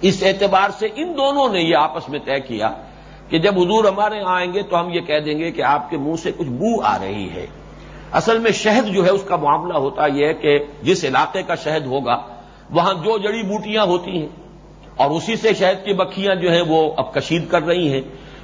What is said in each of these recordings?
اس اعتبار سے ان دونوں نے یہ آپس میں طے کیا کہ جب حضور ہمارے یہاں آئیں گے تو ہم یہ کہہ دیں گے کہ آپ کے منہ سے کچھ بو آ رہی ہے۔ اصل میں شہد جو ہے اس کا معاملہ ہوتا یہ ہے کہ جس علاقے کا شہد ہوگا، وہاں جو جڑی بوٹیاں ہوتی ہیں اور اسی سے شہد کی بکھیاں جو ہیں وہ اب کشید کر رہی ہیں۔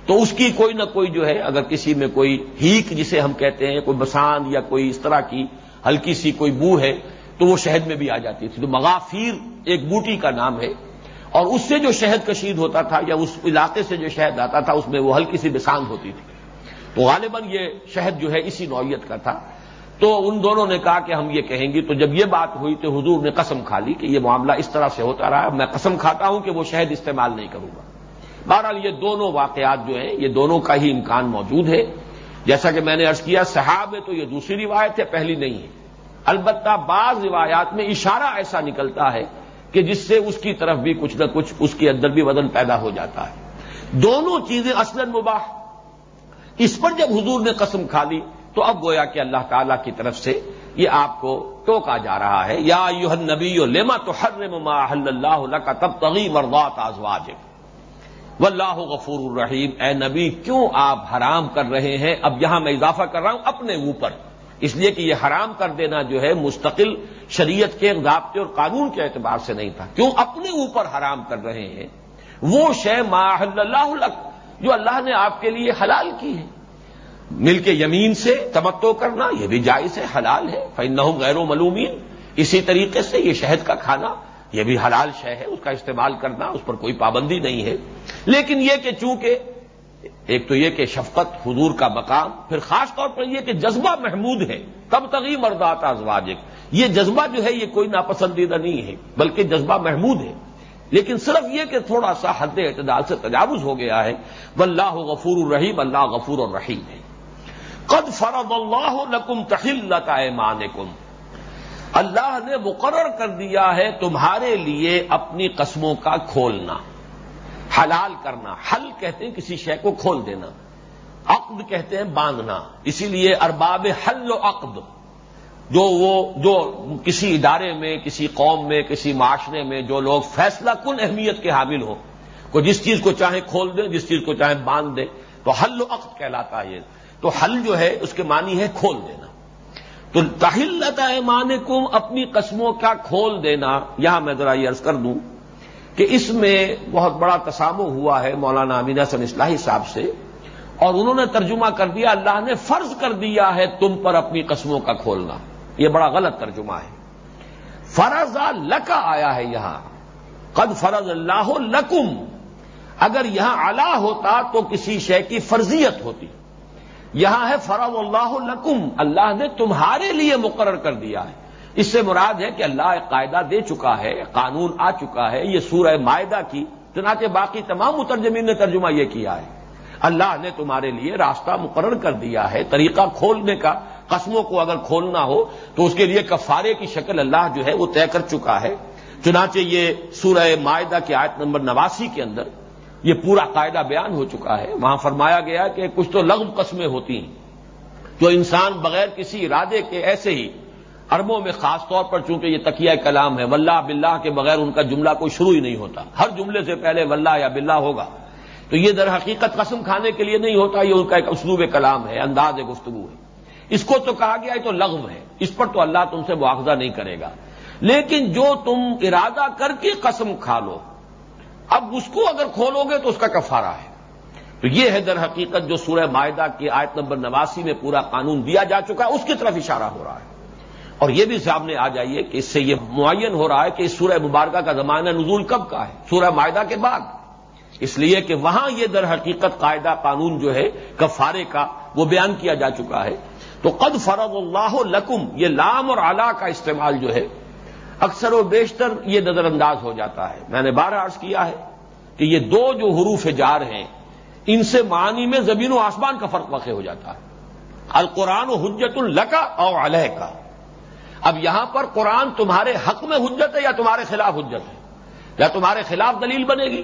تو اس کی کوئی نہ کوئی جو ہے، اگر کسی میں کوئی ہیک جسے ہم کہتے ہیں، کوئی بسان یا کوئی اس طرح کی ہلکی سی کوئی بو ہے، تو وہ شہد میں بھی آ جاتی تھی۔ تو مغافیر ایک بوٹی کا نام ہے۔ اور اس سے جو شہد کشید ہوتا تھا یا اس علاقے سے جو شہد آتا تھا، اس میں وہ ہلکی سی بسان ہوتی تھی۔ تو غالباً یہ شہد جو ہے اسی نوعیت کا تھا۔ تو ان دونوں نے کہا کہ ہم یہ کہیں گے، تو جب یہ بات ہوئی تو حضور نے قسم کھا لی کہ یہ معاملہ اس طرح سے ہوتا رہا۔ میں قسم کھاتا ہوں کہ وہ شہد استعمال نہیں کروں گا۔ بہرحال یہ دونوں واقعات جو ہیں، یہ دونوں کا ہی امکان موجود ہے۔ جیسا کہ میں نے ارض کیا، صحاب ہے تو یہ دوسری روایت ہے، پہلی نہیں ہے۔ البتہ بعض روایات میں اشارہ ایسا نکلتا ہے کہ جس سے اس کی طرف بھی کچھ نہ کچھ اس کے اندر بھی وزن پیدا ہو جاتا ہے۔ دونوں چیزیں اصل مباح۔ اس پر جب حضور نے قسم کھا لی، تو اب گویا کہ اللہ تعالی کی طرف سے یہ آپ کو ٹوکا جا رہا ہے۔ یا یو نبی و لیما تو ہر اللہ کا تب تغی مردات آزواج و اللہ غفور الرحیم۔ اے نبی، کیوں آپ حرام کر رہے ہیں؟ اب یہاں میں اضافہ کر رہا ہوں اپنے اوپر۔ اس لیے کہ یہ حرام کر دینا جو ہے مستقل شریعت کے ضابطے اور قانون کے اعتبار سے نہیں تھا۔ کیوں؟ اپنے اوپر حرام کر رہے ہیں۔ وہ شے ماحل اللہ لک، جو اللہ نے آپ کے لیے حلال کی ہے۔ مل کے یمین سے تمتو کرنا، یہ بھی جائز ہے، حلال ہے۔ فن غیر و ملومین اسی طریقے سے یہ شہد کا کھانا، یہ بھی حلال شہ ہے، اس کا استعمال کرنا، اس پر کوئی پابندی نہیں ہے۔ لیکن یہ کہ چونکہ ایک تو یہ کہ شفقت حضور کا مقام، پھر خاص طور پر یہ کہ جذبہ محمود ہے تب تغی مردات ازواج یہ جذبہ جو ہے یہ کوئی ناپسندیدہ نہیں ہے، بلکہ جذبہ محمود ہے۔ لیکن صرف یہ کہ تھوڑا سا حد اعتدال سے تجاوز ہو گیا ہے، واللہ غفور الرحیم، اللہ غفور الرحیم ہے۔ قد فرض اللہ لکم تحلت ایمانکم۔ اللہ نے مقرر کر دیا ہے تمہارے لیے اپنی قسموں کا کھولنا۔ حلال کرنا، حل کہتے ہیں کسی شے کو کھول دینا، عقد کہتے ہیں باندھنا، اسی لیے ارباب حل و عقد، جو وہ، جو کسی ادارے میں، کسی قوم میں، کسی معاشرے میں جو لوگ فیصلہ کن اہمیت کے حامل ہوں، کو جس چیز کو چاہے کھول دیں، جس چیز کو چاہے باندھ دیں، تو حل و عقد کہلاتا ہے تو حل جو ہے، اس کے معنی ہے کھول دینا۔ تو تحلت ایمان کم اپنی قسموں کا کھول دینا، یہاں میں ذرا یہ عرض کر دوں۔ کہ اس میں بہت بڑا تسامو ہوا ہے مولانا امین حسن اصلاحی صاحب سے، اور انہوں نے ترجمہ کر دیا، اللہ نے فرض کر دیا ہے تم پر اپنی قسموں کا کھولنا۔ یہ بڑا غلط ترجمہ ہے۔ فرض لکا آیا ہے یہاں۔ قد فرض اللہ لکم۔ اگر یہاں الا ہوتا تو کسی شے کی فرضیت ہوتی۔ یہاں ہے فرض اللہ لکم۔ اللہ نے تمہارے لیے مقرر کر دیا ہے۔ اس سے مراد ہے کہ اللہ ایک قاعدہ دے چکا ہے قانون آ چکا ہے، یہ سورہ معدہ کی، چنانچہ باقی تمام مترجمین نے ترجمہ یہ کیا ہے۔ اللہ نے تمہارے لیے راستہ مقرر کر دیا ہے، طریقہ کھولنے کا، قسموں کو اگر کھولنا ہو تو اس کے لیے کفارے کی شکل اللہ جو ہے وہ طے کر چکا ہے۔ چنانچہ یہ سورہ معدہ کی آیت نمبر نواسی کے اندر یہ پورا قاعدہ بیان ہو چکا ہے۔ وہاں فرمایا گیا کہ کچھ تو لغم قسمیں ہوتی ہیں۔ جو انسان بغیر کسی ارادے کے ایسے ہی اربوں میں خاص طور پر چونکہ یہ تکیہ کلام ہے ولہ بلّہ کے بغیر ان کا جملہ کوئی شروع ہی نہیں ہوتا۔ ہر جملے سے پہلے ولہ یا بلّہ ہوگا۔ تو یہ در حقیقت قسم کھانے کے لیے نہیں ہوتا، یہ ان کا ایک اسلوب کلام ہے، انداز گفتگو ہے۔ اس کو تو کہا گیا ہے تو لغم ہے۔ اس پر تو اللہ تم سے مواخذہ نہیں کرے گا۔ لیکن جو تم ارادہ کر کے قسم کھا لو، اب اس کو اگر کھولو گے تو اس کا کفارہ ہے۔ تو یہ ہے در حقیقت جو سورہ معاہدہ کی آیت نمبر نواسی میں پورا قانون دیا جا چکا ہے، اس کی طرف اشارہ ہو رہا ہے۔ اور یہ بھی سامنے آ جائیے کہ اس سے یہ معین ہو رہا ہے کہ اس سورہ مبارکہ کا زمانہ نزول کب کا ہے؟ سورہ معاہدہ کے بعد۔ اس لیے کہ وہاں یہ در حقیقت قاعدہ قانون جو ہے، کفارے کا وہ بیان کیا جا چکا ہے۔ تو قد فرض اللہ لکم، یہ لام اور آلہ کا استعمال جو ہے، اکثر و بیشتر یہ نظر انداز ہو جاتا ہے۔ میں نے بارہ عرض کیا ہے کہ یہ دو جو حروف جار ہیں، ان سے معنی میں زمین و آسمان کا فرق واقع ہو جاتا ہے۔ القرآن و حجت القا اور علیہ کا اب یہاں پر قرآن تمہارے حق میں حجت ہے یا تمہارے خلاف حجت ہے؟ یا تمہارے خلاف دلیل بنے گی؟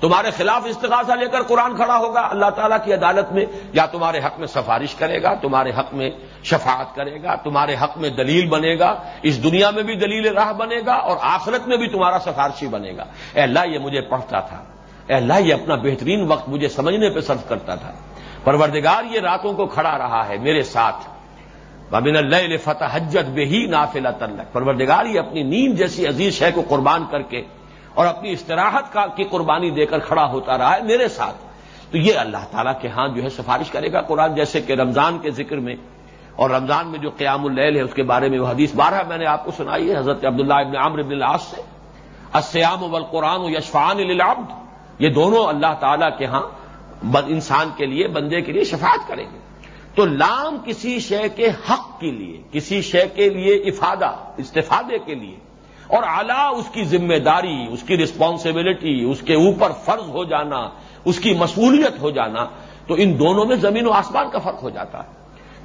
تمہارے خلاف استغاثہ لے کر قرآن کھڑا ہوگا؟ اللہ تعالیٰ کی عدالت میں؟ یا تمہارے حق میں سفارش کرے گا؟ تمہارے حق میں شفاعت کرے گا؟ تمہارے حق میں دلیل بنے گا؟ اس دنیا میں بھی دلیل راہ بنے گا اور آخرت میں بھی تمہارا سفارشی بنے گا؟ اے اللہ، یہ مجھے پڑھتا تھا۔ اے اللہ، یہ اپنا بہترین وقت مجھے سمجھنے پہ صرف کرتا تھا۔ پروردگار، یہ راتوں کو کھڑا رہا ہے میرے ساتھ۔ بابن اللہ فتح حجت بے ہی نافلہ تلک پروردگار، یہ اپنی نیند جیسی عزیز شہ کو قربان کر کے اور اپنی استراحت کا کی قربانی دے کر کھڑا ہوتا رہا ہے میرے ساتھ۔ تو یہ اللہ تعالیٰ کے ہاں جو ہے سفارش کرے گا قرآن، جیسے کہ رمضان کے ذکر میں اور رمضان میں جو قیام اللیل ہے، اس کے بارے میں وہ حدیث بارہ میں نے آپ کو سنائی ہے، حضرت عبداللہ ابن عامر ابن العاص سے۔ اسیام و قرآن و یشفان للعبد۔ یہ دونوں اللہ تعالیٰ کے ہاں انسان کے لیے، بندے کے لیے شفاعت کریں گے۔ تو لام کسی شے کے حق کے لیے، کسی شے کے لیے افادہ، استفادے کے لیے۔ اور اعلی اس کی ذمہ داری، اس کی رسپانسبلٹی اس کے اوپر فرض ہو جانا، اس کی مصولیت ہو جانا، تو ان دونوں میں زمین و آسمان کا فرق ہو جاتا ہے۔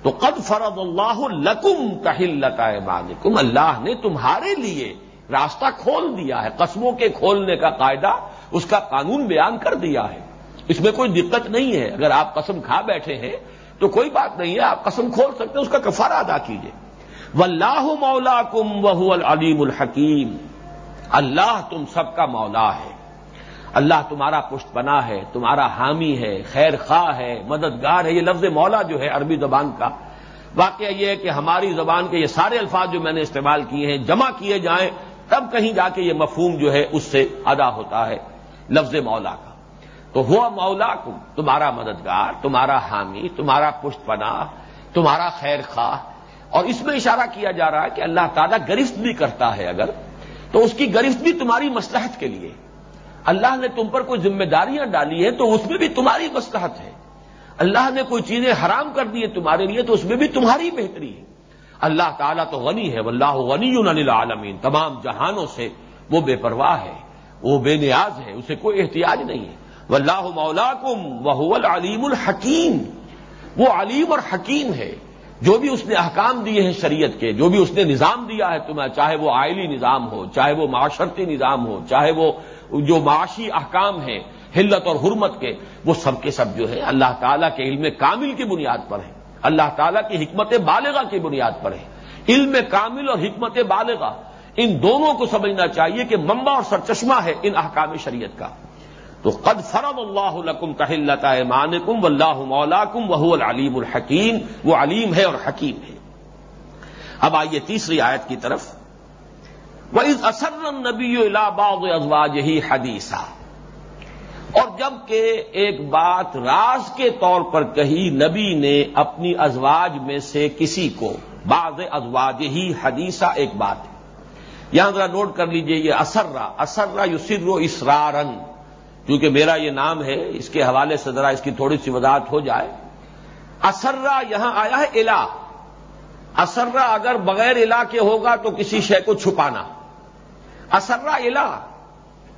تو قد فرض اللہ لکم کہل مالکم اللہ نے تمہارے لیے راستہ کھول دیا ہے، قسموں کے کھولنے کا قاعدہ، اس کا قانون بیان کر دیا ہے۔ اس میں کوئی دقت نہیں ہے۔ اگر آپ قسم کھا بیٹھے ہیں تو کوئی بات نہیں ہے، آپ قسم کھول سکتے اس کا کفارہ ادا کیجیے و اللہ مولا کم وہ العلیم الحکیم۔ اللہ تم سب کا مولا ہے۔ اللہ تمہارا پشت بنا ہے، تمہارا حامی ہے، خیر خواہ ہے، مددگار ہے۔ یہ لفظ مولا جو ہے عربی زبان کا۔ واقعہ یہ ہے کہ ہماری زبان کے یہ سارے الفاظ جو میں نے استعمال کیے ہیں، جمع کیے جائیں، تب کہیں جا کے یہ مفہوم جو ہے، اس سے ادا ہوتا ہے۔ لفظ مولا کا۔ تو ہوا مولا کم تمہارا مددگار، تمہارا حامی، تمہارا پشت پنا تمہارا خیر خواہ۔ اور اس میں اشارہ کیا جا رہا ہے کہ اللہ تعالیٰ گرفت بھی کرتا ہے اگر، تو اس کی گرفت بھی تمہاری مسلحت کے لیے۔ اللہ نے تم پر کوئی ذمہ داریاں ڈالی ہیں تو اس میں بھی تمہاری مسلحت ہے۔ اللہ نے کوئی چیزیں حرام کر دی ہے تمہارے لیے تو اس میں بھی تمہاری بہتری ہے۔ اللہ تعالیٰ تو غنی ہے، واللہ غنی العالمین تمام جہانوں سے وہ بے پرواہ ہے، وہ بے نیاز ہے، اسے کوئی احتیاج نہیں ہے۔ واللہ مولاکم وهو العلیم الحکیم۔ وہ علیم اور حکیم ہے۔ جو بھی اس نے احکام دیے ہیں شریعت کے، جو بھی اس نے نظام دیا ہے تمہیں، چاہے وہ آئلی نظام ہو، چاہے وہ معاشرتی نظام ہو، چاہے وہ جو معاشی احکام ہیں ہلت اور حرمت کے، وہ سب کے سب جو ہے اللہ تعالیٰ کے علم کامل کی بنیاد پر ہے اللہ تعالیٰ کی حکمت بالغہ کی بنیاد پر ہے علم کامل اور حکمت بالغہ، ان دونوں کو سمجھنا چاہیے کہ ممبا اور سرچشمہ ہے ان احکام شریعت کا۔ تو قد فرم اللہ لکم کہلتا مان کم و اللہ مولا کم وہ العلیم الحکیم، وہ علیم ہے اور حکیم ہے۔ اب آئیے تیسری آیت کی طرف۔ وہ اس اثر نبی الہباد ازواج ہی حدیثہ اور جبکہ ایک بات راز کے طور پر کہی نبی نے اپنی ازواج میں سے کسی کو، بعض ازواج ہی حدیثہ ایک بات یہاں ذرا نوٹ کر لیجیے یہ اسرا اسرا یسر و اسرارن کیونکہ میرا یہ نام ہے، اس کے حوالے سے ذرا اس کی تھوڑی سی وضاحت ہو جائے۔ اسرا یہاں آیا ہے الا اسرا اگر بغیر الا کے ہوگا تو کسی شے کو چھپانا۔ اسرا الا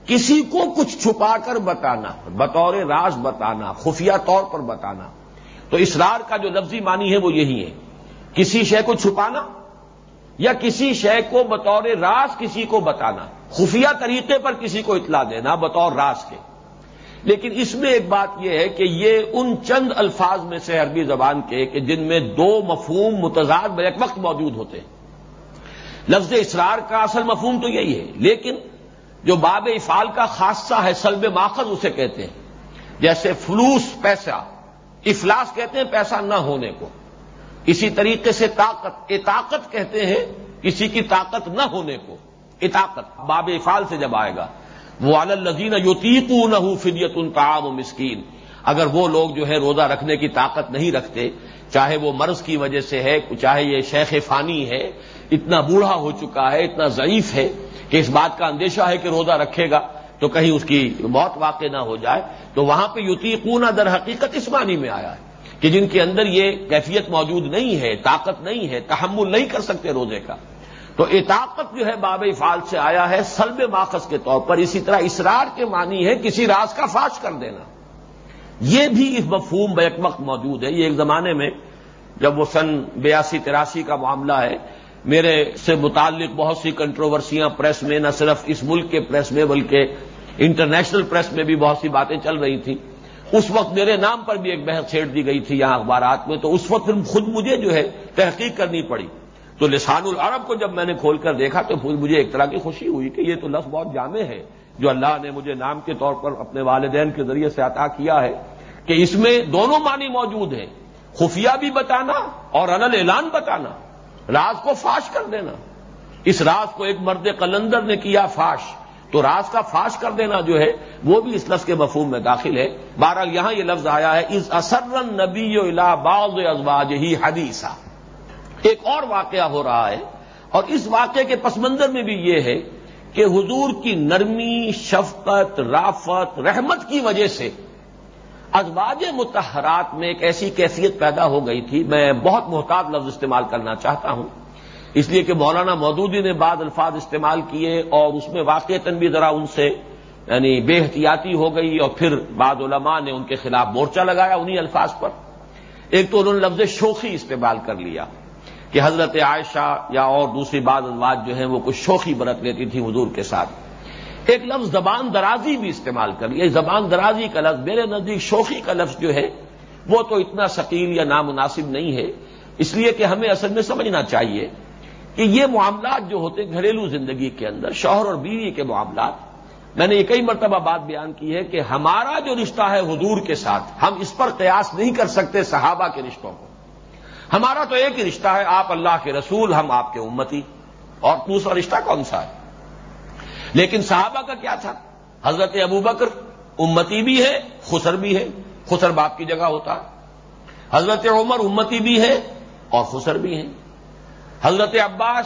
کسی کو کچھ چھپا کر بتانا، بطور راز بتانا، خفیہ طور پر بتانا۔ تو اسرار کا جو لفظی معنی ہے وہ یہی ہے۔ کسی شے کو چھپانا یا کسی شے کو بطور راز کسی کو بتانا۔ خفیہ طریقے پر کسی کو اطلاع دینا، بطور راز کے۔ لیکن اس میں ایک بات یہ ہے کہ یہ ان چند الفاظ میں سے عربی زبان کے کہ جن میں دو مفہوم متضاد بیک وقت موجود ہوتے ہیں۔ لفظ اسرار کا اصل مفہوم تو یہی ہے، لیکن جو باب افعال کا خاصہ ہے، سلب ماخذ اسے کہتے ہیں۔ جیسے فلوس پیسہ، افلاس کہتے ہیں پیسہ نہ ہونے کو۔ اسی طریقے سے طاقت اطاقت کہتے ہیں، کسی کی طاقت نہ ہونے کو۔ اطاقت باب افعال سے جب آئے گا۔ وہ الزین یوتیق نہ فدیت ان و مسکین۔ اگر وہ لوگ جو ہے روزہ رکھنے کی طاقت نہیں رکھتے، چاہے وہ مرض کی وجہ سے ہے، چاہے یہ شیخ فانی ہے، اتنا بوڑھا ہو چکا ہے، اتنا ضعیف ہے کہ اس بات کا اندیشہ ہے کہ روزہ رکھے گا، تو کہیں اس کی موت واقع نہ ہو جائے۔ تو وہاں پہ یوتیقون در حقیقت اس معنی میں آیا ہے کہ جن کے اندر یہ کیفیت موجود نہیں ہے، طاقت نہیں ہے، تحمل نہیں کر سکتے روزے کا۔ تو اطاقت جو ہے باب افعال سے آیا ہے سلب ماخذ کے طور پر، اسی طرح اسرار کے معنی ہے کسی راز کا فاش کر دینا۔ یہ بھی اس مفہوم بیک وقت موجود ہے۔ یہ ایک زمانے میں جب وہ سن بیاسی تراسی کا معاملہ ہے، میرے سے متعلق بہت سی کنٹروورسیاں پریس میں، نہ صرف اس ملک کے پریس میں بلکہ انٹرنیشنل پریس میں بھی بہت سی باتیں چل رہی تھیں۔ اس وقت میرے نام پر بھی ایک بحث چھیڑ دی گئی تھی یہاں اخبارات میں، تو اس وقت خود مجھے جو ہے تحقیق کرنی پڑی۔ تو لسان العرب کو جب میں نے کھول کر دیکھا تو مجھے ایک طرح کی خوشی ہوئی کہ یہ تو لفظ بہت جامع ہے، جو اللہ نے مجھے نام کے طور پر اپنے والدین کے ذریعے سے عطا کیا ہے کہ اس میں دونوں معنی موجود ہیں۔ خفیہ بھی بتانا اور انل اعلان بتانا، راز کو فاش کر دینا۔ اس راز کو ایک مرد قلندر نے کیا فاش، تو راز کا فاش کر دینا جو ہے، وہ بھی اس لفظ کے مفہوم میں داخل ہے۔ بارہ یہاں یہ لفظ آیا ہے اس اثر نبی باز ازواج ہی حدیثہ ایک اور واقعہ ہو رہا ہے اور اس واقعے کے پس منظر میں بھی یہ ہے کہ حضور کی نرمی، شفقت، رافت، رحمت کی وجہ سے ازواج متحرات میں ایک ایسی کیفیت پیدا ہو گئی تھی۔ میں بہت محتاط لفظ استعمال کرنا چاہتا ہوں۔ اس لیے کہ مولانا مودودی نے بعض الفاظ استعمال کیے اور اس میں واقع تن بھی ذرا ان سے یعنی بے احتیاطی ہو گئی اور پھر بعض علماء نے ان کے خلاف مورچہ لگایا انہی الفاظ پر۔ ایک تو انہوں نے لفظ شوخی استعمال کر لیا۔ کہ حضرت عائشہ یا اور دوسری بعض ازواج جو ہیں وہ کچھ شوخی برت لیتی تھی حضور کے ساتھ۔ ایک لفظ زبان درازی بھی استعمال کر لیا زبان درازی کا لفظ میرے نزدیک شوخی کا لفظ جو ہے وہ تو اتنا ثقیل یا نامناسب نہیں ہے۔ اس لیے کہ ہمیں اصل میں سمجھنا چاہیے کہ یہ معاملات جو ہوتے ہیں گھریلو زندگی کے اندر، شوہر اور بیوی کے معاملات، میں نے یہ کئی مرتبہ بات بیان کی ہے کہ ہمارا جو رشتہ ہے حضور کے ساتھ، ہم اس پر قیاس نہیں کر سکتے صحابہ کے رشتوں کو۔ ہمارا تو ایک ہی رشتہ ہے، آپ اللہ کے رسول، ہم آپ کے امتی۔ اور دوسرا رشتہ کون سا ہے؟ لیکن صحابہ کا کیا تھا؟ حضرت ابو بکر امتی بھی ہے، خسر بھی ہے۔ خسر باپ کی جگہ ہوتا۔ ہے حضرت عمر امتی بھی ہے اور خسر بھی ہے حضرت عباس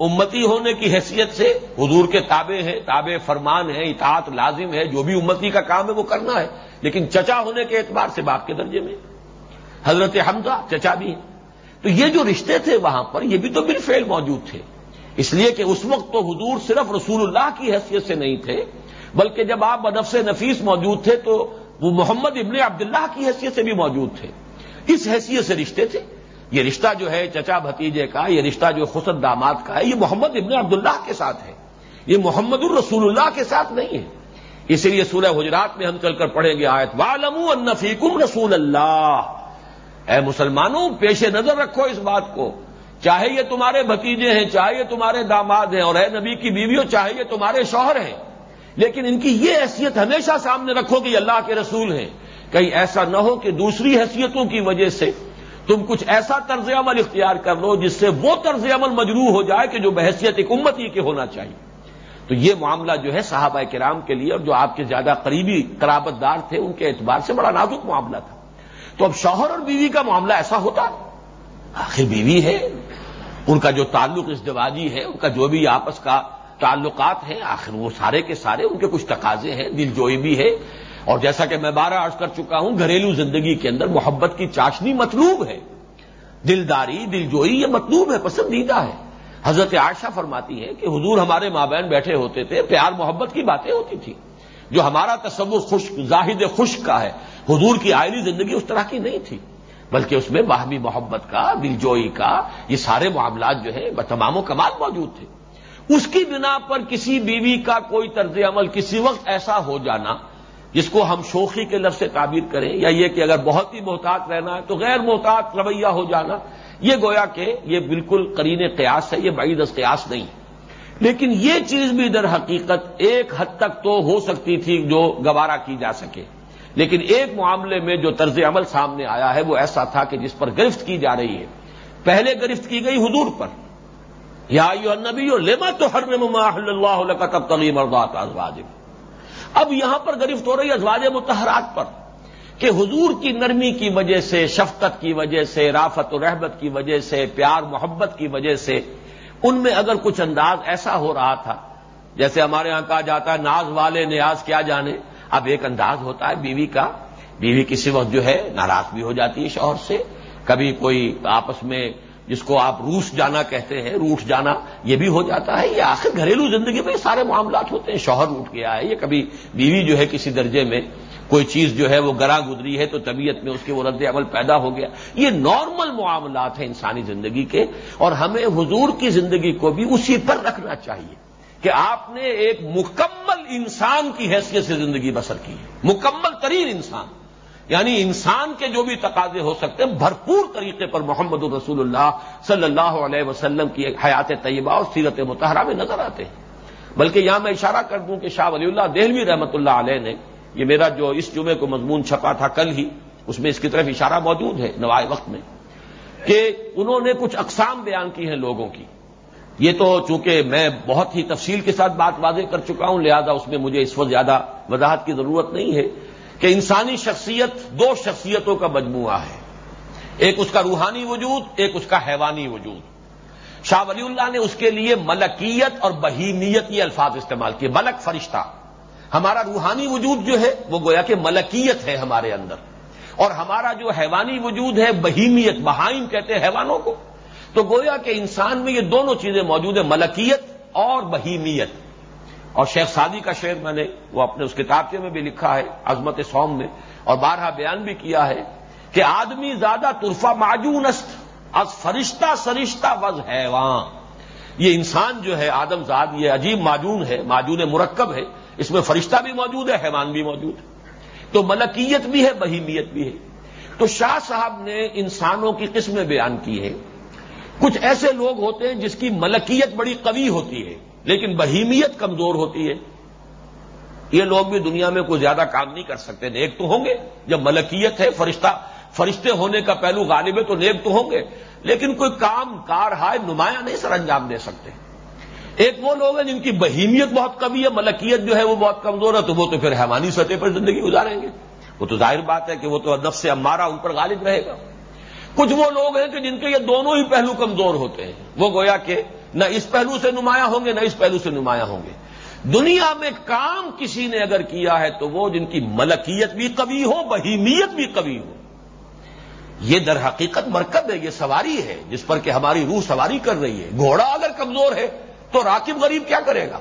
امتی ہونے کی حیثیت سے حضور کے تابع ہیں، تابع فرمان ہے اطاعت لازم ہے، جو بھی امتی کا کام ہے وہ کرنا ہے۔ لیکن چچا ہونے کے اعتبار سے باپ کے درجے میں۔ حضرت حمزہ چچا بھی ہیں۔ تو یہ جو رشتے تھے وہاں پر، یہ بھی تو بالفعل موجود تھے۔ اس لیے کہ اس وقت تو حضور صرف رسول اللہ کی حیثیت سے نہیں تھے، بلکہ جب آپ بدف نفیس موجود تھے تو وہ محمد ابن عبداللہ کی حیثیت سے بھی موجود تھے۔ اس حیثیت سے رشتے تھے۔ یہ رشتہ جو ہے چچا بھتیجے کا، یہ رشتہ جو خسد داماد کا ہے، یہ محمد ابن عبداللہ کے ساتھ ہے۔ یہ محمد الرسول اللہ کے ساتھ نہیں ہے۔ اسی لیے سورہ حجرات میں ہم چل کر پڑھیں گے آیت والم النفیکم رسول اللہ اے مسلمانوں، پیش نظر رکھو اس بات کو۔ چاہے یہ تمہارے بھتیجے ہیں، چاہے یہ تمہارے داماد ہیں، اور اے نبی کی بیویوں، چاہے یہ تمہارے شوہر ہیں۔ لیکن ان کی یہ حیثیت ہمیشہ سامنے رکھو کہ اللہ کے رسول ہیں۔ کہیں ایسا نہ ہو کہ دوسری حیثیتوں کی وجہ سے تم کچھ ایسا طرز عمل اختیار کر لو جس سے وہ طرز عمل مجروح ہو جائے کہ جو بحثیت ایک امتی کے ہونا چاہیے۔ تو یہ معاملہ جو ہے صحابہ کرام کے لیے اور جو آپ کے زیادہ قریبی قرابت دار تھے، ان کے اعتبار سے بڑا نازک معاملہ تھا۔ تو اب شوہر اور بیوی کا معاملہ ایسا ہوتا آخر بیوی ہے، ان کا جو تعلق اس دواجی ہے، ان کا جو بھی آپس کا تعلقات ہیں، آخر وہ سارے کے سارے ان کے کچھ تقاضے ہیں، دل جوئی بھی ہے۔ اور جیسا کہ میں بارہ عرض کر چکا ہوں، گھریلو زندگی کے اندر محبت کی چاشنی مطلوب ہے۔ دلداری، دل جوئی، یہ مطلوب ہے، پسندیدہ ہے۔ حضرت عائشہ فرماتی ہے کہ حضور ہمارے ماں بہن بیٹھے ہوتے تھے، پیار محبت کی باتیں ہوتی تھی جو ہمارا تصور خشک زاہد خشک کا ہے۔ حضور کی آئلی زندگی اس طرح کی نہیں تھی۔ بلکہ اس میں باہمی محبت کا، دلجوئی کا، یہ سارے معاملات جو ہے تمام و کمال موجود تھے۔ اس کی بنا پر کسی بیوی کا کوئی طرز عمل کسی وقت ایسا ہو جانا، جس کو ہم شوخی کے لفظ سے تعبیر کریں، یا یہ کہ اگر بہت ہی محتاط رہنا ہے تو غیر محتاط رویہ ہو جانا، یہ گویا کہ یہ بالکل کرین قیاس ہے، یہ بعید از قیاس نہیں۔ لیکن یہ چیز بھی در حقیقت ایک حد تک تو ہو سکتی تھی جو گوارا کی جا سکے۔ لیکن ایک معاملے میں جو طرز عمل سامنے آیا ہے وہ ایسا تھا کہ جس پر گرفت کی جا رہی ہے۔ پہلے گرفت کی گئی حضور پر۔ یا نبی لیما تو ہر اللہ کا تب تغیم ازواج اب یہاں پر گرفت ہو رہی ازواج متحرات پر کہ حضور کی نرمی کی وجہ سے، شفقت کی وجہ سے، رافت و رحمت کی وجہ سے، پیار، محبت کی وجہ سے ان میں اگر کچھ انداز ایسا ہو رہا تھا، جیسے ہمارے یہاں کہا جاتا ہے، ناز والے نیاز کیا جانے؟ اب ایک انداز ہوتا ہے بیوی کا، بیوی کسی وقت جو ہے ناراض بھی ہو جاتی ہے شوہر سے۔ کبھی کوئی آپس میں جس کو آپ روس جانا کہتے ہیں، روٹ جانا، یہ بھی ہو جاتا ہے۔ یہ آخر گھریلو زندگی میں سارے معاملات ہوتے ہیں، شوہر روٹ گیا ہے۔ یہ کبھی بیوی جو ہے کسی درجے میں کوئی چیز جو ہے وہ گرا گزری ہے تو طبیعت میں اس کے وہ رد عمل پیدا ہو گیا۔ یہ نارمل معاملات ہیں انسانی زندگی کے اور ہمیں حضور کی زندگی کو بھی اسی پر رکھنا چاہیے کہ آپ نے ایک مکمل انسان کی حیثیت سے زندگی بسر کی ہے۔ مکمل ترین انسان۔ یعنی انسان کے جو بھی تقاضے ہو سکتے ہیں، بھرپور طریقے پر محمد الرسول اللہ صلی اللہ علیہ وسلم کی حیات طیبہ اور سیرت متحرہ میں نظر آتے ہیں۔ بلکہ یہاں میں اشارہ کر دوں کہ شاہ ولی اللہ دہلوی رحمۃ اللہ علیہ نے یہ میرا جو اس جمعے کو مضمون چھپا تھا کل ہی، اس میں اس کی طرف اشارہ موجود ہے نوائے وقت میں، کہ انہوں نے کچھ اقسام بیان کی ہیں لوگوں کی۔ یہ تو چونکہ میں بہت ہی تفصیل کے ساتھ بات واضح کر چکا ہوں، لہذا اس میں مجھے اس وقت زیادہ وضاحت کی ضرورت نہیں ہے، کہ انسانی شخصیت دو شخصیتوں کا مجموعہ ہے۔ ایک اس کا روحانی وجود، ایک اس کا حیوانی وجود۔ شاہ ولی اللہ نے اس کے لیے ملکیت اور بہیمیت یہ الفاظ استعمال کیے، ملک فرشتہ۔ ہمارا روحانی وجود جو ہے وہ گویا کہ ملکیت ہے ہمارے اندر اور ہمارا جو حیوانی وجود ہے بہیمیت، بہائم کہتے ہیں حیوانوں کو۔ تو گویا کہ انسان میں یہ دونوں چیزیں موجود ہیں، ملکیت اور بہیمیت۔ اور شیخ سادی کا شعر میں نے وہ اپنے اس کتابچے میں بھی لکھا ہے، عظمت سوم میں، اور بارہا بیان بھی کیا ہے کہ آدمی زیادہ ترفا معجون است، از فرشتہ سرشتہ وز حیوان۔ یہ انسان جو ہے، آدم زاد، یہ عجیب معجون ہے، معجون مرکب ہے۔ اس میں فرشتہ بھی موجود ہے، حیوان بھی موجود ہے۔ تو ملکیت بھی ہے، بہیمیت بھی ہے۔ تو شاہ صاحب نے انسانوں کی قسمیں بیان کی ہے کچھ ایسے لوگ ہوتے ہیں جس کی ملکیت بڑی قوی ہوتی ہے، لیکن بہیمیت کمزور ہوتی ہے۔ یہ لوگ بھی دنیا میں کوئی زیادہ کام نہیں کر سکتے، نیک تو ہوں گے۔ جب ملکیت ہے، فرشتہ، فرشتے ہونے کا پہلو غالب ہے تو نیک تو ہوں گے۔ لیکن کوئی کام کار ہائے نمایاں نہیں سر انجام دے سکتے۔ ایک وہ لوگ ہیں جن کی بہیمیت بہت کمی ہے، ملکیت جو ہے وہ بہت کمزور ہے، تو وہ تو پھر حیوانی سطح پر زندگی گزاریں گے۔ وہ تو ظاہر بات ہے کہ وہ تو نفس سے ہمارا ان پر غالب رہے گا۔ کچھ وہ لوگ ہیں کہ جن کے یہ دونوں ہی پہلو کمزور ہوتے ہیں۔ وہ گویا کہ نہ اس پہلو سے نمایاں ہوں گے، نہ اس پہلو سے نمایاں ہوں گے۔ دنیا میں کام کسی نے اگر کیا ہے تو وہ جن کی ملکیت بھی کبھی ہو، بہیمیت بھی کبھی ہو۔ یہ در حقیقت مرکب ہے، یہ سواری ہے، جس پر کہ ہماری روح سواری کر رہی ہے۔ گھوڑا اگر کمزور ہے تو راکب غریب کیا کرے گا؟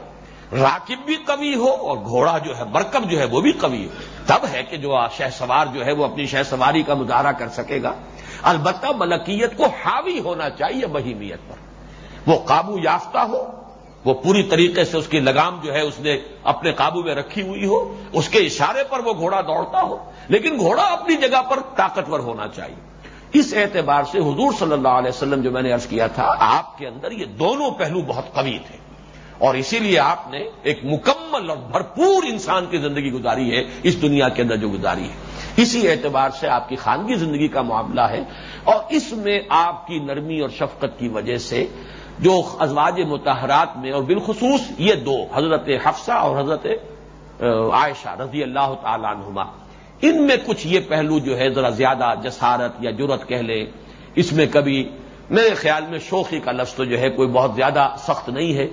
راکب بھی کمی ہو اور گھوڑا جو ہے، مرکب جو ہے، وہ بھی کمی ہو۔ تب ہے کہ جو شہ سوار جو ہے، وہ اپنی شہ سواری کا مظاہرہ کر سکے گا۔ البتہ ملکیت کو حاوی ہونا چاہیے بہیمیت پر۔ وہ قابو یافتہ ہو، وہ پوری طریقے سے اس کی لگام جو ہے، اس نے اپنے قابو میں رکھی ہوئی ہو، اس کے اشارے پر وہ گھوڑا دوڑتا ہو۔ لیکن گھوڑا اپنی جگہ پر طاقتور ہونا چاہیے۔ اس اعتبار سے حضور صلی اللہ علیہ وسلم جو میں نے ارض کیا تھا، آپ کے اندر یہ دونوں پہلو بہت قوی تھے۔ اور اسی لیے آپ نے ایک مکمل اور بھرپور انسان کی زندگی گزاری ہے، اس دنیا کے اندر جو گزاری ہے۔ اسی اعتبار سے آپ کی خانگی زندگی کا معاملہ ہے۔ اور اس میں آپ کی نرمی اور شفقت کی وجہ سے جو ازواج متحرات میں اور بالخصوص یہ دو، حضرت حفصہ اور حضرت عائشہ رضی اللہ تعالی عنہما ان میں کچھ یہ پہلو جو ہے، ذرا زیادہ جسارت یا جرت کہہ لیں۔ اس میں کبھی میرے خیال میں شوخی کا لفظ تو جو ہے، کوئی بہت زیادہ سخت نہیں ہے۔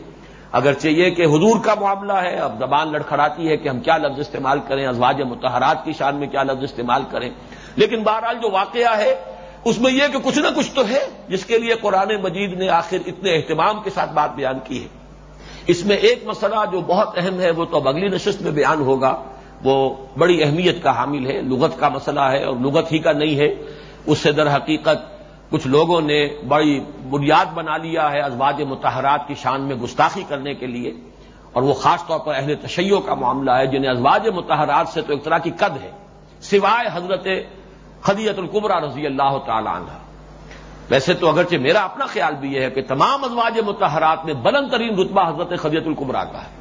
اگرچہ یہ کہ حضور کا معاملہ ہے، اب زبان لڑکھڑاتی ہے کہ ہم کیا لفظ استعمال کریں، ازواج متحرات کی شان میں کیا لفظ استعمال کریں۔ لیکن بہرحال جو واقعہ ہے، اس میں یہ کہ کچھ نہ کچھ تو ہے، جس کے لیے قرآن مجید نے آخر اتنے اہتمام کے ساتھ بات بیان کی ہے۔ اس میں ایک مسئلہ جو بہت اہم ہے، وہ تو اب اگلی نشست میں بیان ہوگا۔ وہ بڑی اہمیت کا حامل ہے، لغت کا مسئلہ ہے اور لغت ہی کا نہیں ہے۔ اس سے در حقیقت کچھ لوگوں نے بڑی بنیاد بنا لیا ہے ازواج متحرات کی شان میں گستاخی کرنے کے لیے۔ اور وہ خاص طور پر اہل تشیعوں کا معاملہ ہے، جنہیں ازواج متحرات سے تو ایک طرح کی قد ہے۔ سوائے حضرت خدیت القبرہ رضی اللہ تعالی عنہ۔ ویسے تو اگرچہ میرا اپنا خیال بھی یہ ہے کہ تمام ازواج متحرات میں بلند ترین رتبہ حضرت خدیت القبرہ کا ہے۔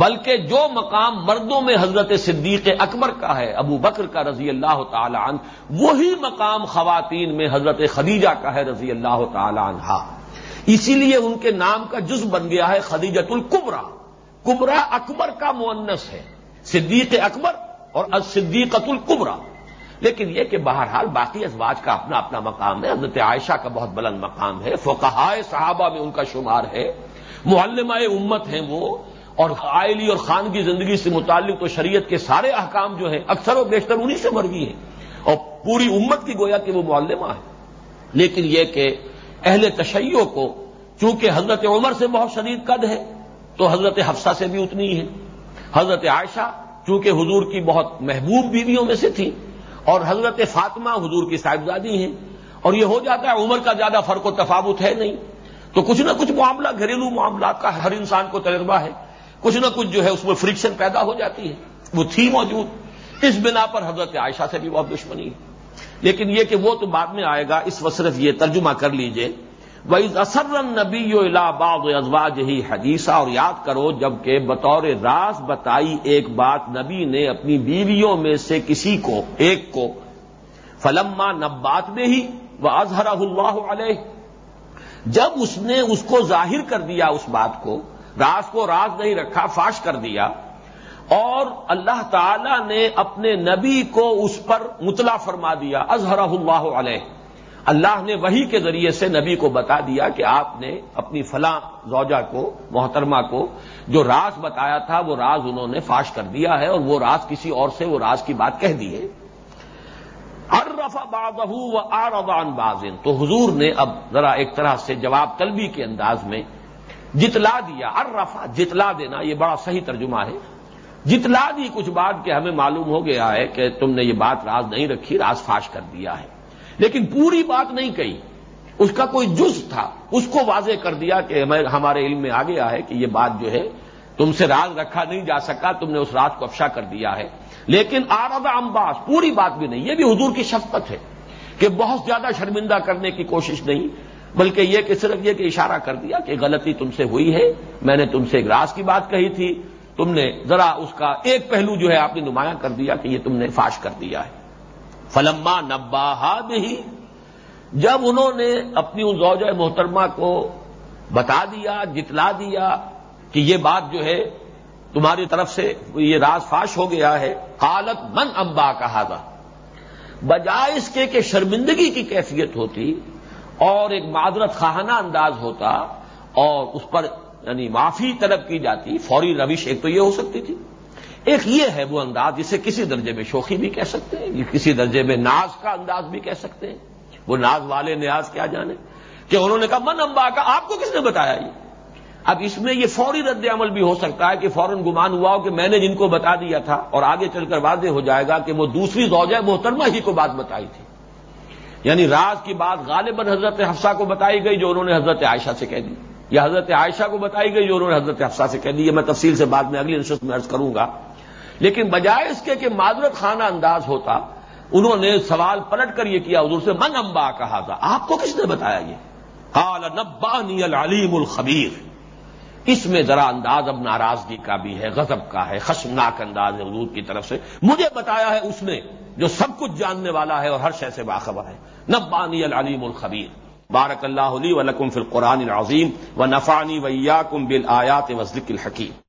بلکہ جو مقام مردوں میں حضرت صدیق اکبر کا ہے، ابو بکر کا رضی اللہ تعالی عنہ، وہی مقام خواتین میں حضرت خدیجہ کا ہے رضی اللہ تعالی عنہ اسی لیے ان کے نام کا جز بن گیا ہے خدیجت القبرا کبرا اکبر کا مونس ہے، صدیق اکبر اور صدیقت القبرا لیکن یہ کہ بہرحال باقی ازواج کا اپنا اپنا مقام ہے، حضرت عائشہ کا بہت بلند مقام ہے، فقہائے صحابہ میں ان کا شمار ہے معلمہ امت ہیں وہ اور آئلی اور خان کی زندگی سے متعلق تو شریعت کے سارے احکام جو ہیں، اکثر و بیشتر انہی سے مرگی ہیں۔ اور پوری امت کی گویا کہ وہ معلمہ ہے لیکن یہ کہ اہل تشیعوں کو چونکہ حضرت عمر سے بہت شدید قد ہے، تو حضرت حفصہ سے بھی اتنی ہے حضرت عائشہ چونکہ حضور کی بہت محبوب بیویوں میں سے تھی اور حضرت فاطمہ حضور کی صاحبزادی ہیں۔ اور یہ ہو جاتا ہے عمر کا زیادہ فرق و تفاوت ہے نہیں۔ تو کچھ نہ کچھ معاملہ، گھریلو معاملات کا ہر انسان کو تجربہ ہے۔ کچھ نہ کچھ جو ہے اس میں فرکشن پیدا ہو جاتی ہے۔ وہ تھی موجود۔ اس بنا پر حضرت عائشہ سے بھی بہت دشمنی ہے۔ لیکن یہ کہ وہ تو بعد میں آئے گا، اس وقت صرف یہ ترجمہ کر لیجیے۔ وز اثر نبی باغ ازواج ہی حدیثہ اور یاد کرو جبکہ بطور راز بتائی ایک بات نبی نے اپنی بیویوں میں سے کسی کو، ایک کو، فلما نبات میں ہی وہ اظہر اللہ علیہ جب اس نے اس کو ظاہر کر دیا، اس بات کو راز کو راز نہیں رکھا، فاش کر دیا۔ اور اللہ تعالی نے اپنے نبی کو اس پر مطلع فرما دیا۔ اظہر اللہ علیہ۔ اللہ نے وہی کے ذریعے سے نبی کو بتا دیا کہ آپ نے اپنی فلاں زوجہ کو، محترمہ کو جو راز بتایا تھا، وہ راز انہوں نے فاش کر دیا ہے اور وہ راز کسی اور سے، وہ راز کی بات کہہ دی ہے ارفا بازہ و آردان بازن تو حضور نے اب ذرا ایک طرح سے جواب طلبی کے انداز میں جتلا دیا ارفا جتلا دینا، یہ بڑا صحیح ترجمہ ہے۔ جتلا دی کچھ بات کہ ہمیں معلوم ہو گیا ہے کہ تم نے یہ بات راز نہیں رکھی، راز فاش کر دیا ہے۔ لیکن پوری بات نہیں کہی۔ اس کا کوئی جز تھا، اس کو واضح کر دیا کہ ہمارے علم میں آ گیا ہے کہ یہ بات جو ہے، تم سے راز رکھا نہیں جا سکا، تم نے اس راز کو افشا کر دیا ہے۔ لیکن آرد امباس، پوری بات بھی نہیں، یہ بھی حضور کی شفقت ہے کہ بہت زیادہ شرمندہ کرنے کی کوشش نہیں۔ بلکہ یہ کہ صرف یہ کہ اشارہ کر دیا کہ غلطی تم سے ہوئی ہے، میں نے تم سے ایک راز کی بات کہی تھی، تم نے ذرا اس کا ایک پہلو جو ہے آپ نے نمایاں کر دیا کہ یہ تم نے فاش کر دیا ہے۔ فلما نبا ہی جب انہوں نے اپنی ان زوجہ محترمہ کو بتا دیا، جتلا دیا کہ یہ بات جو ہے تمہاری طرف سے یہ راز فاش ہو گیا ہے، قالت من امبا کہا تھا بجائے اس کے کہ شرمندگی کی کیفیت ہوتی اور ایک معذرت خواہانہ انداز ہوتا اور اس پر یعنی معافی طلب کی جاتی، فوری روش ایک تو یہ ہو سکتی تھی۔ ایک یہ ہے وہ انداز جسے کسی درجے میں شوخی بھی کہہ سکتے ہیں کسی درجے میں ناز کا انداز بھی کہہ سکتے ہیں۔ وہ ناز والے نیاز کیا جانے؟ کہ انہوں نے کہا، من امبا کا، آپ کو کس نے بتایا یہ؟ اب اس میں یہ فوری رد عمل بھی ہو سکتا ہے کہ فوراً گمان ہوا ہو کہ میں نے جن کو بتا دیا تھا اور آگے چل کر واضح ہو جائے گا کہ وہ دوسری زوجہ محترمہ ہی کو بات بتائی تھی۔ یعنی راز کی بات غالباً حضرت حفصہ کو بتائی گئی جو انہوں نے حضرت عائشہ سے کہہ دی۔ یا حضرت عائشہ کو بتائی گئی جو انہوں نے حضرت حفصہ سے کہہ دی۔ یہ میں تفصیل سے بعد میں اگلی نشست میں عرض کروں گا۔ لیکن بجائے اس کے کہ معذرت خانہ انداز ہوتا، انہوں نے سوال پلٹ کر یہ کیا، حضور سے، من امبا کہا تھا آپ کو کس نے بتایا یہ؟ قال، نبانی العلیم الخبیر۔ اس میں ذرا انداز، اب ناراضگی کا بھی ہے، غضب کا ہے، خشمناک انداز ہے حضور کی طرف سے۔ مجھے بتایا ہے اس نے، جو سب کچھ جاننے والا ہے اور ہر شے سے باخبر ہے۔ نبانی العلیم الخبیر. بارک اللہ علی ولکم فی القرآن العظیم و نفانی ویا کم بل آیات وزلک الحکیم.